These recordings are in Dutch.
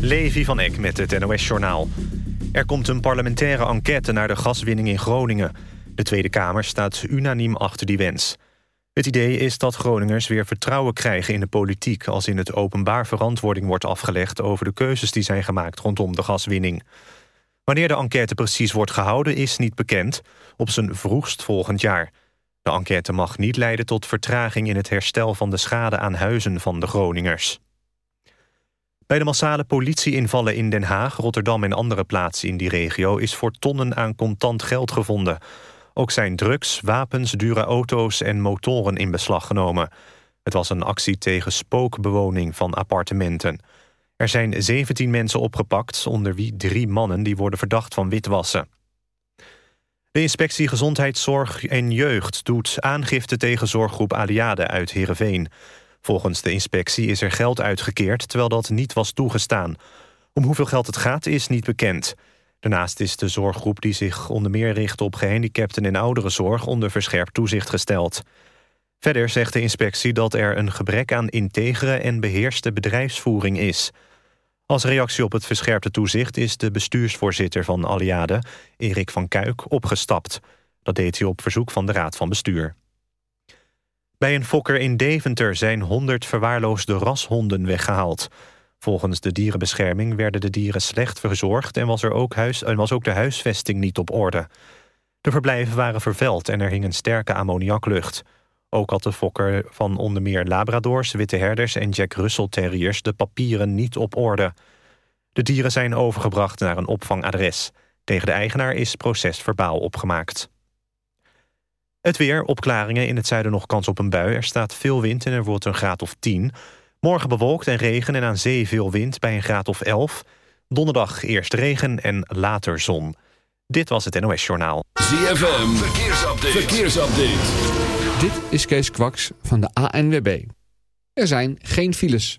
Levi van Eck met het NOS-journaal. Er komt een parlementaire enquête naar de gaswinning in Groningen. De Tweede Kamer staat unaniem achter die wens. Het idee is dat Groningers weer vertrouwen krijgen in de politiek... als in het openbaar verantwoording wordt afgelegd... over de keuzes die zijn gemaakt rondom de gaswinning. Wanneer de enquête precies wordt gehouden is niet bekend... op zijn vroegst volgend jaar. De enquête mag niet leiden tot vertraging in het herstel van de schade aan huizen van de Groningers. Bij de massale politieinvallen in Den Haag, Rotterdam en andere plaatsen in die regio... is voor tonnen aan contant geld gevonden. Ook zijn drugs, wapens, dure auto's en motoren in beslag genomen. Het was een actie tegen spookbewoning van appartementen. Er zijn 17 mensen opgepakt, onder wie drie mannen... die worden verdacht van witwassen. De inspectie Gezondheidszorg en Jeugd doet aangifte tegen zorggroep Aliade uit Heerenveen. Volgens de inspectie is er geld uitgekeerd, terwijl dat niet was toegestaan. Om hoeveel geld het gaat is niet bekend. Daarnaast is de zorggroep die zich onder meer richt op gehandicapten en ouderenzorg onder verscherpt toezicht gesteld. Verder zegt de inspectie dat er een gebrek aan integere en beheerste bedrijfsvoering is. Als reactie op het verscherpte toezicht is de bestuursvoorzitter van Aliade, Erik van Kuik, opgestapt. Dat deed hij op verzoek van de Raad van Bestuur. Bij een fokker in Deventer zijn 100 verwaarloosde rashonden weggehaald. Volgens de dierenbescherming werden de dieren slecht verzorgd... en was, er ook, huis, en was ook de huisvesting niet op orde. De verblijven waren vervuild en er hing een sterke ammoniaklucht. Ook had de fokker van onder meer labradors, witte herders... en Jack Russell terriers de papieren niet op orde. De dieren zijn overgebracht naar een opvangadres. Tegen de eigenaar is procesverbaal opgemaakt. Het weer, opklaringen, in het zuiden nog kans op een bui. Er staat veel wind en er wordt een graad of 10. Morgen bewolkt en regen en aan zee veel wind bij een graad of 11. Donderdag eerst regen en later zon. Dit was het NOS Journaal. ZFM, verkeersupdate. verkeersupdate. Dit is Kees Kwaks van de ANWB. Er zijn geen files.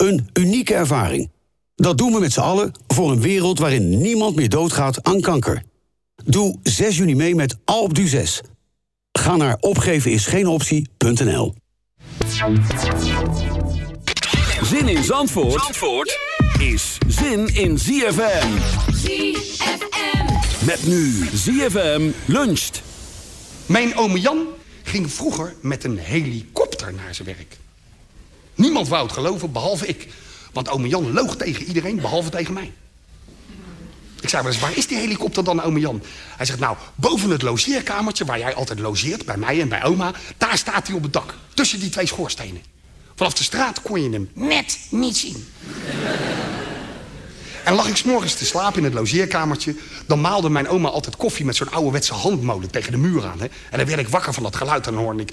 Een unieke ervaring. Dat doen we met z'n allen voor een wereld waarin niemand meer doodgaat aan kanker. Doe 6 juni mee met Alpe d'Huez. Ga naar opgevenisgeenoptie.nl Zin in Zandvoort, Zandvoort is zin in ZFM. ZFM. Met nu ZFM luncht. Mijn oom Jan ging vroeger met een helikopter naar zijn werk. Niemand wou het geloven, behalve ik. Want oom Jan loog tegen iedereen, behalve tegen mij. Ik zei eens, waar is die helikopter dan, oom Jan? Hij zegt, nou, boven het logeerkamertje... waar jij altijd logeert, bij mij en bij oma... daar staat hij op het dak, tussen die twee schoorstenen. Vanaf de straat kon je hem net niet zien. En lag ik s'morgens te slapen in het logeerkamertje... dan maalde mijn oma altijd koffie met zo'n ouderwetse handmolen tegen de muur aan. Hè? En dan werd ik wakker van dat geluid en dan hoorde ik...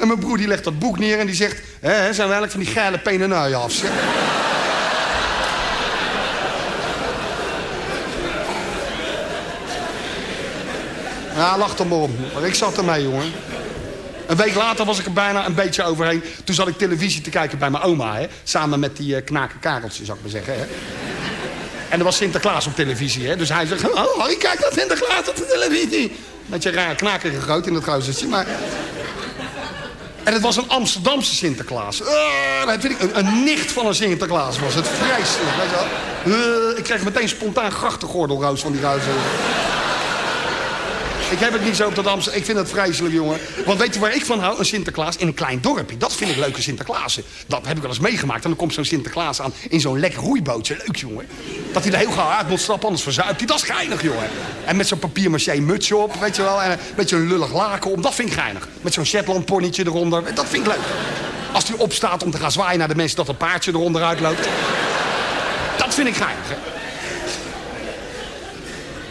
En mijn broer die legt dat boek neer en die zegt... Hè, zijn we eigenlijk van die geile penenuien af, zeg. Ja, lach er maar om. Maar ik zat ermee, jongen. Een week later was ik er bijna een beetje overheen. Toen zat ik televisie te kijken bij mijn oma, hè. Samen met die uh, knaken Kareltje, zou ik maar zeggen, hè. En er was Sinterklaas op televisie, hè. Dus hij zegt, oh, Harry, kijk naar Sinterklaas op de televisie. Beetje raar knakerige groot in het gozertje, maar... En het was een Amsterdamse Sinterklaas. Uh, dat vind ik, een, nicht van een Sinterklaas was het. Vreselijk, weet. Uh, ik kreeg meteen spontaan grachtengordelroos van die ruizen. Ik heb het niet zo op dat. Ik vind het vreselijk, jongen. Want weet je waar ik van hou? Een Sinterklaas in een klein dorpje. Dat vind ik leuke Sinterklaasen. Dat heb ik wel eens meegemaakt. En dan komt zo'n Sinterklaas aan in zo'n lekker roeibootje. Leuk, jongen. Dat hij er heel gauw uit moet stappen, anders verzuipt hij. Dat is geinig, jongen. En met zo'n papier-maché mutsje op, weet je wel. En een beetje een lullig laken om. Dat vind ik geinig. Met zo'n Shetland ponnetje eronder. Dat vind ik leuk. Als hij opstaat om te gaan zwaaien naar de mensen dat een paardje eronder uitloopt. Dat vind ik geinig, hè.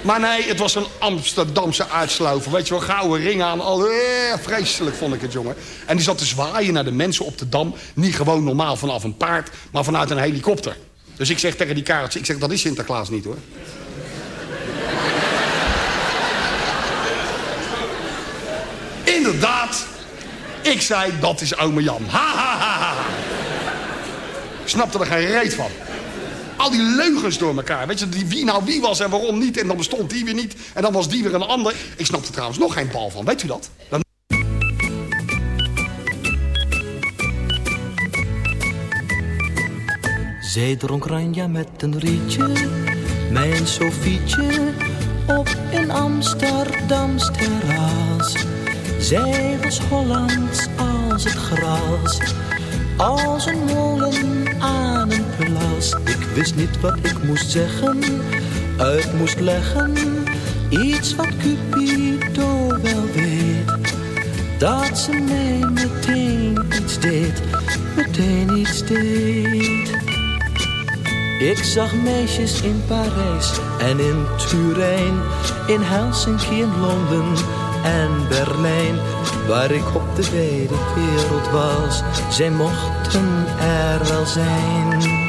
Maar nee, het was een Amsterdamse uitslover. Weet je wel, gouden ringen aan. Al, eh, vreselijk vond ik het, jongen. En die zat te zwaaien naar de mensen op de Dam. Niet gewoon normaal vanaf een paard, maar vanuit een helikopter. Dus ik zeg tegen die kaartje, ik zeg, dat is Sinterklaas niet, hoor. Inderdaad. Ik zei, dat is ome Jan. Ha, ha, ha, ha. Ik snapte er geen reet van. Al die leugens door elkaar. Weet je, die, wie nou wie was en waarom niet. En dan bestond die weer niet. En dan was die weer een ander. Ik snap er trouwens nog geen bal van. Weet u dat? Dan... Zij dronk Ranja met een rietje, mijn Sofietje, op een Amsterdams terras. Zij was Hollands als het gras, als een molen aan een helaas, ik wist niet wat ik moest zeggen, uit moest leggen. Iets wat Cupido wel weet, dat ze mij meteen iets deed, meteen iets deed. Ik zag meisjes in Parijs en in Turijn, in Helsinki en Londen en Berlijn. Waar ik op de wijde wereld was, zij mochten er wel zijn.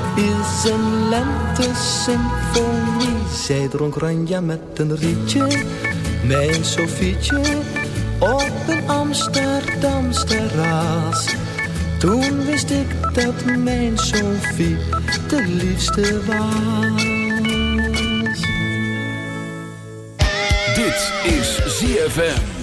is een lentesymfonie. Zij dronk ranja met een rietje, mijn Sofietje, op een Amsterdams terras. Toen wist ik dat mijn Sofie de liefste was. Dit is ZFM.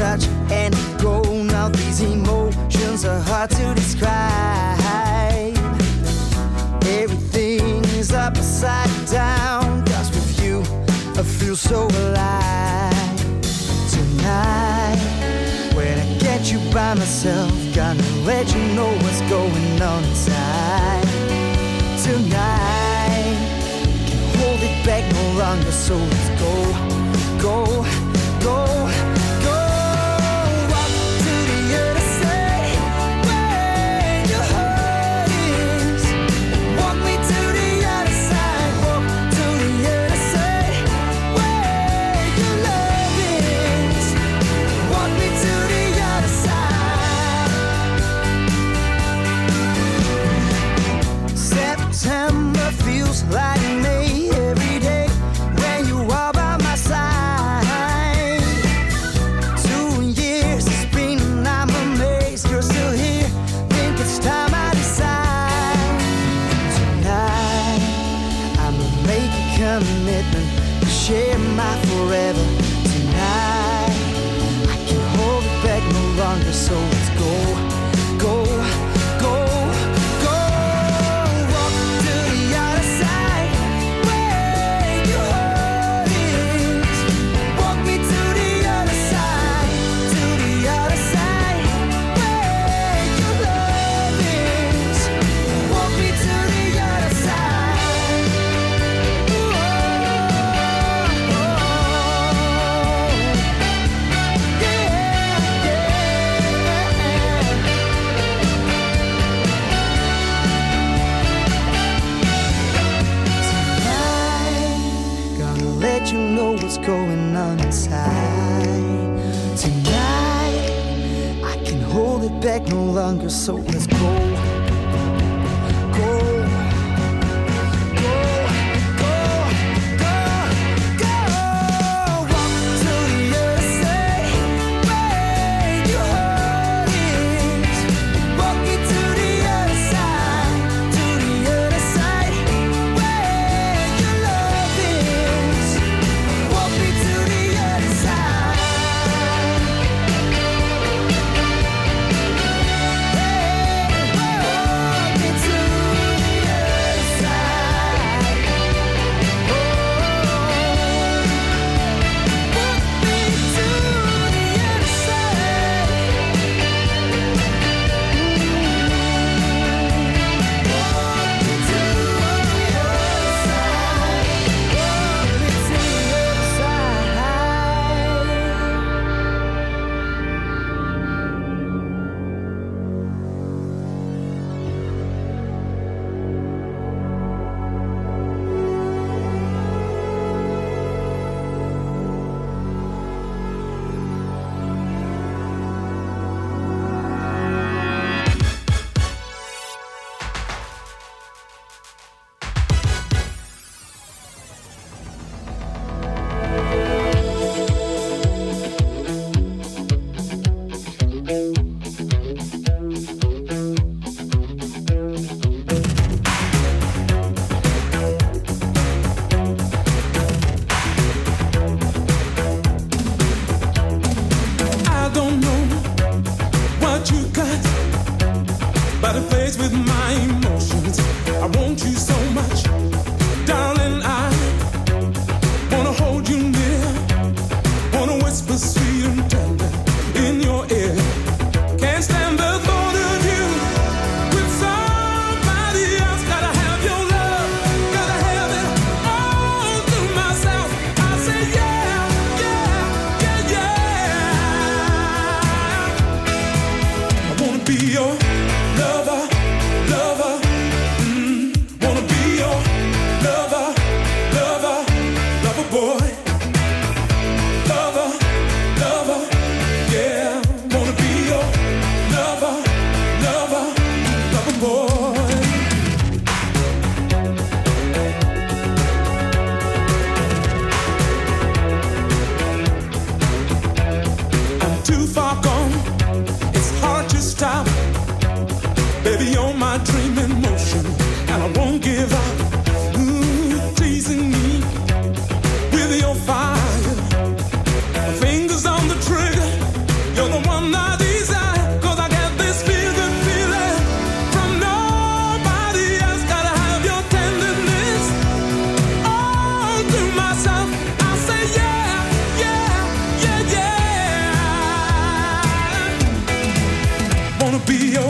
touch and go. Now these emotions are hard to describe. Everything is upside down. Cause with you, I feel so alive. Tonight, when I get you by myself, gonna let you know what's going on inside. Tonight, can't hold it back no longer, so let's go, go, go. gonna be your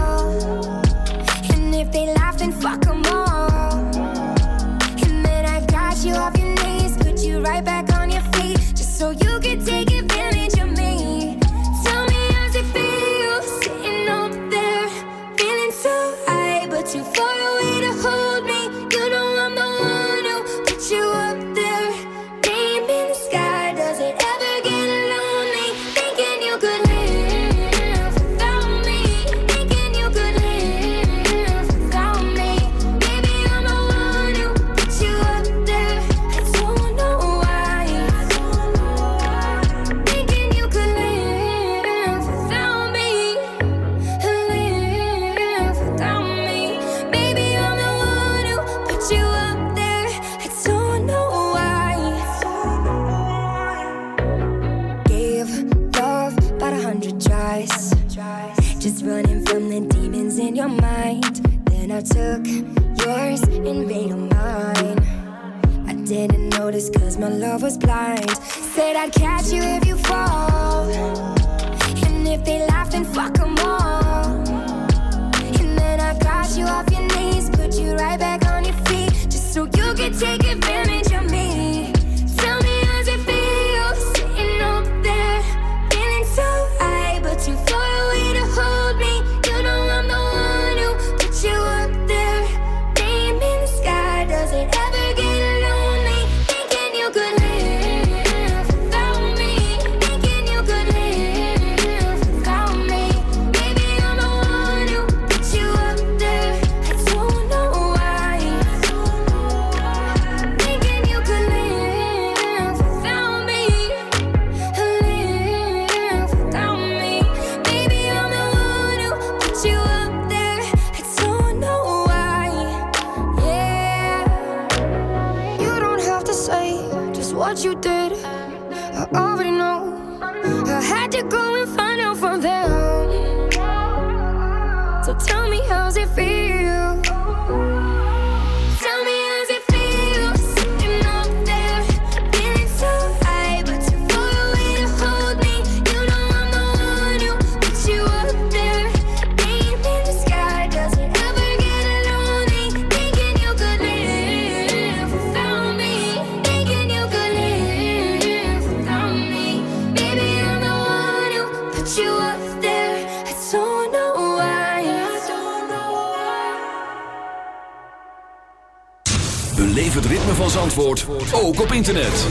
op internet.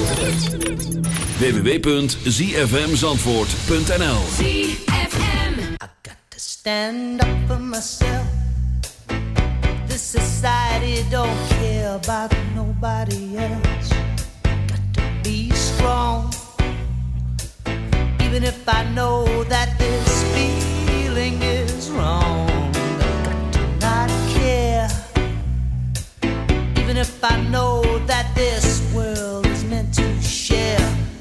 www.zfmzandvoort.nl ZFM I myself. Society don't care about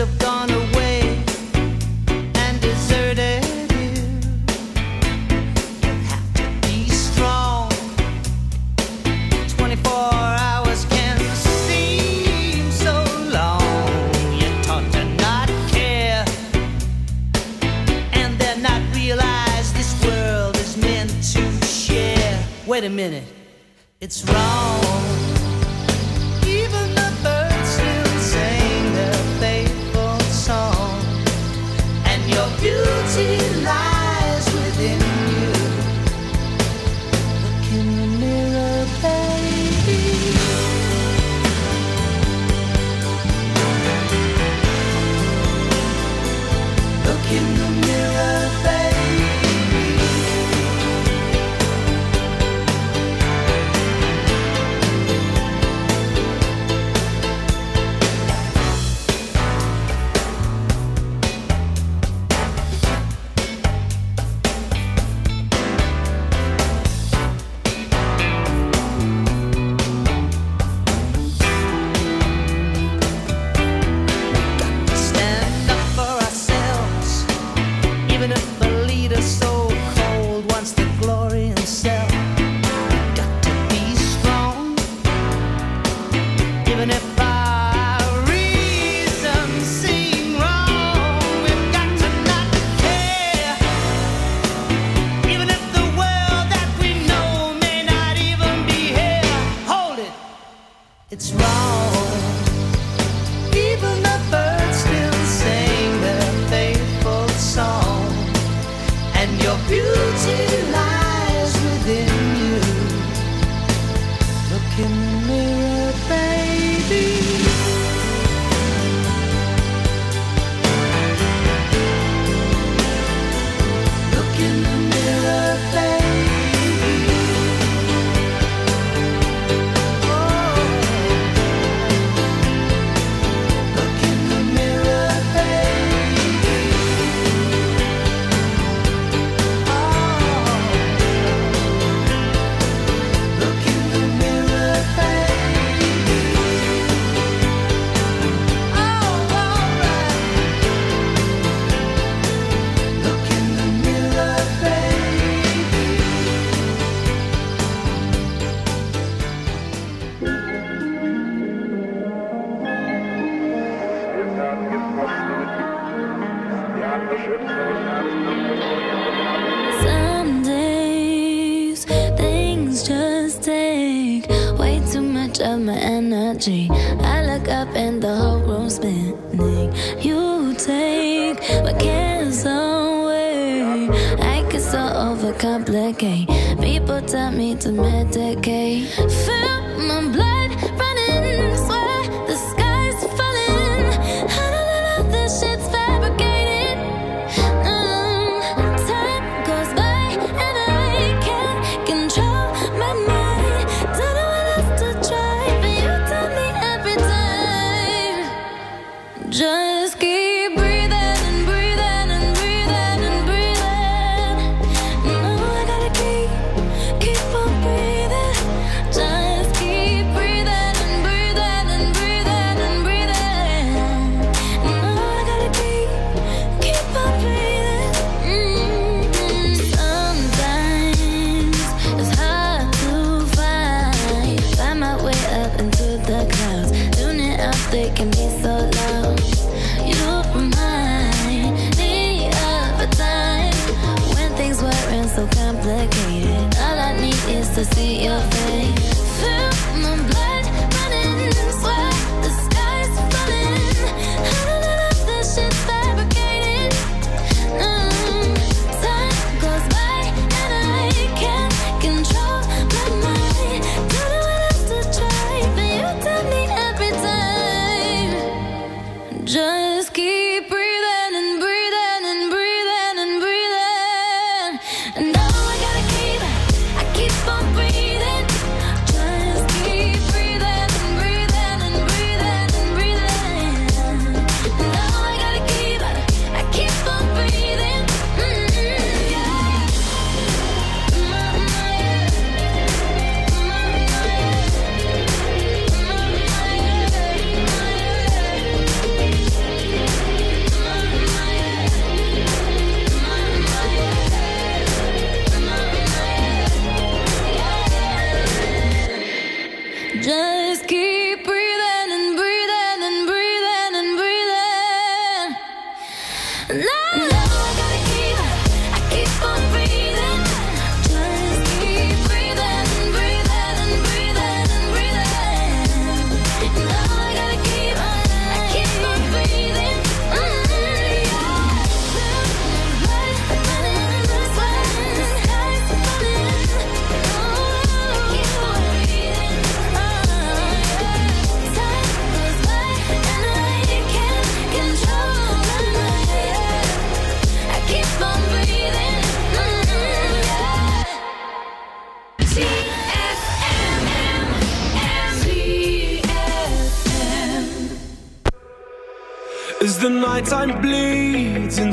of dawn. spinning. You take my cares away. I get so overcomplicate. People tell me to medicate. Fill my blood.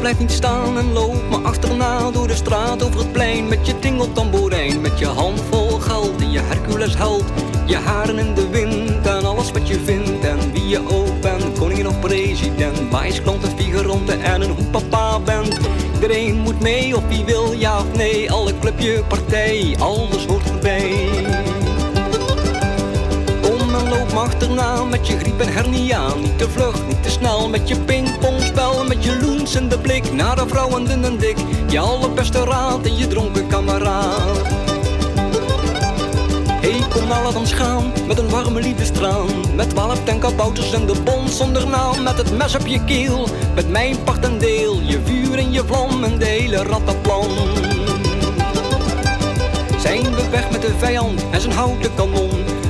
blijf niet staan en loop me achterna door de straat over het plein met je tingeltamboerijn, met je hand vol geld en je Hercules held, je haren in de wind en alles wat je vindt en wie je ook bent, koningin of president, maïsklant en figuranten en een hoe papa bent. Iedereen moet mee of wie wil ja of nee, alle clubje, partij, alles hoort erbij. Loop achterna met je griep en hernia. Niet te vlug, niet te snel met je pingpongspel. Met je loensende blik naar de vrouwen dun en dik. Je allerbeste raad en je dronken kameraad. Hey, kom nou laat ons gaan, met een warme liefdestraan. Met twaalf tenkabouters en de bond zonder naam. Met het mes op je keel, met mijn part en deel. Je vuur en je vlam en de hele rattenplan. Zijn we weg met de vijand en zijn houten kanon.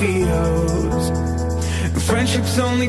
fields. Friendship's only.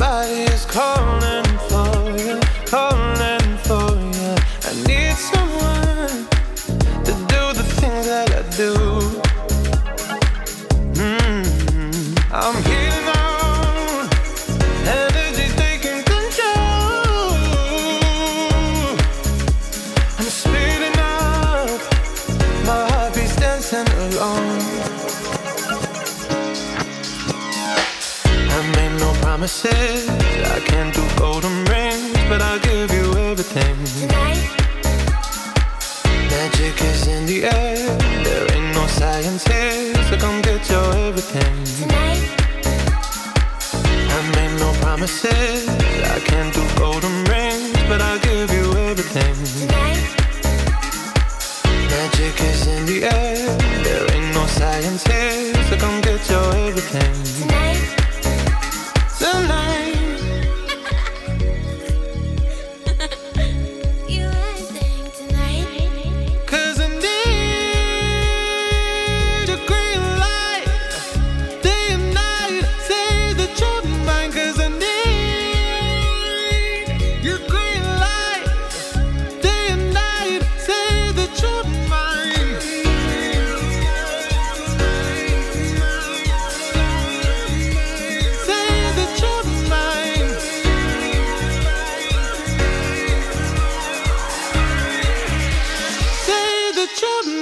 Somebody is calling.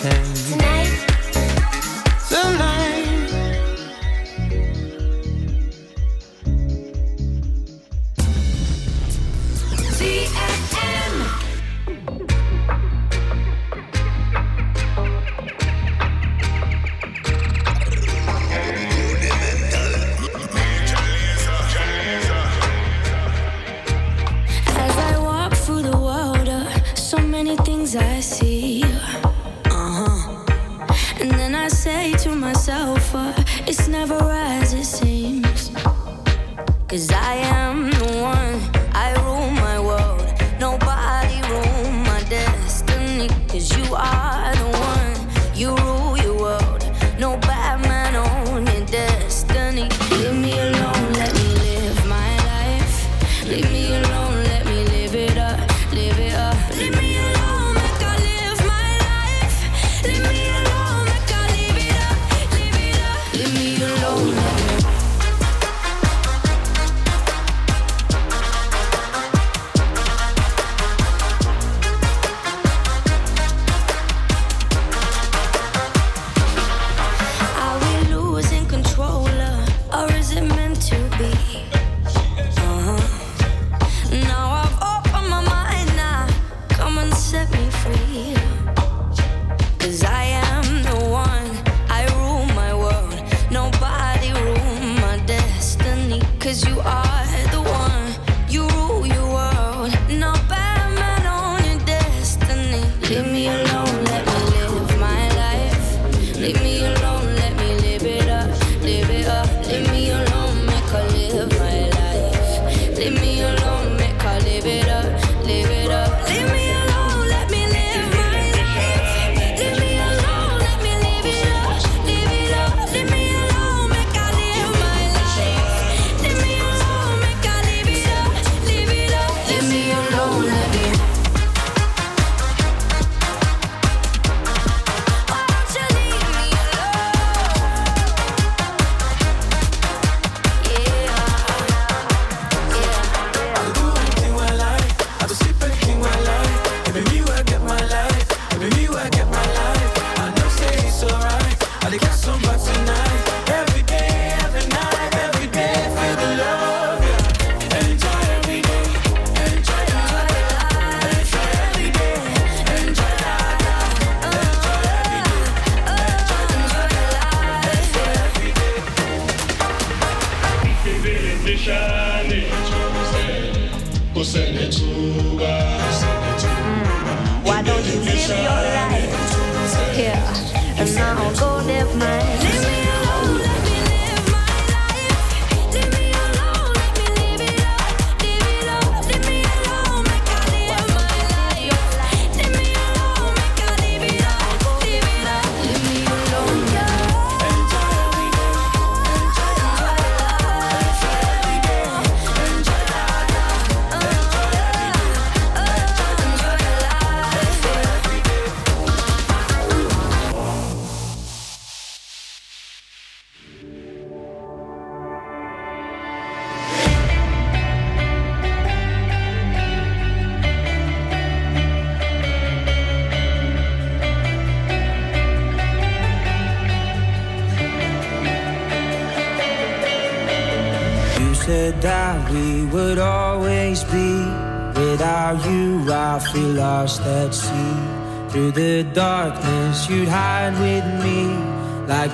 everything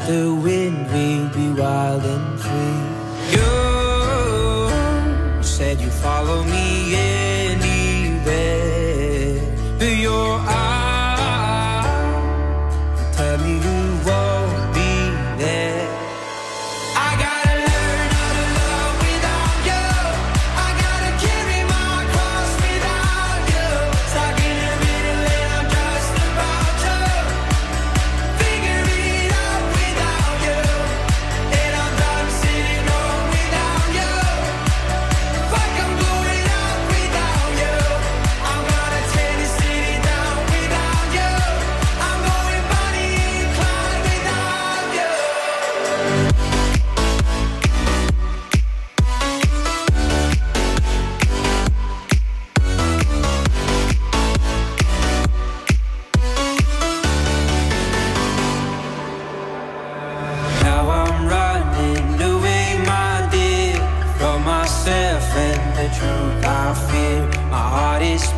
the fear, my heart is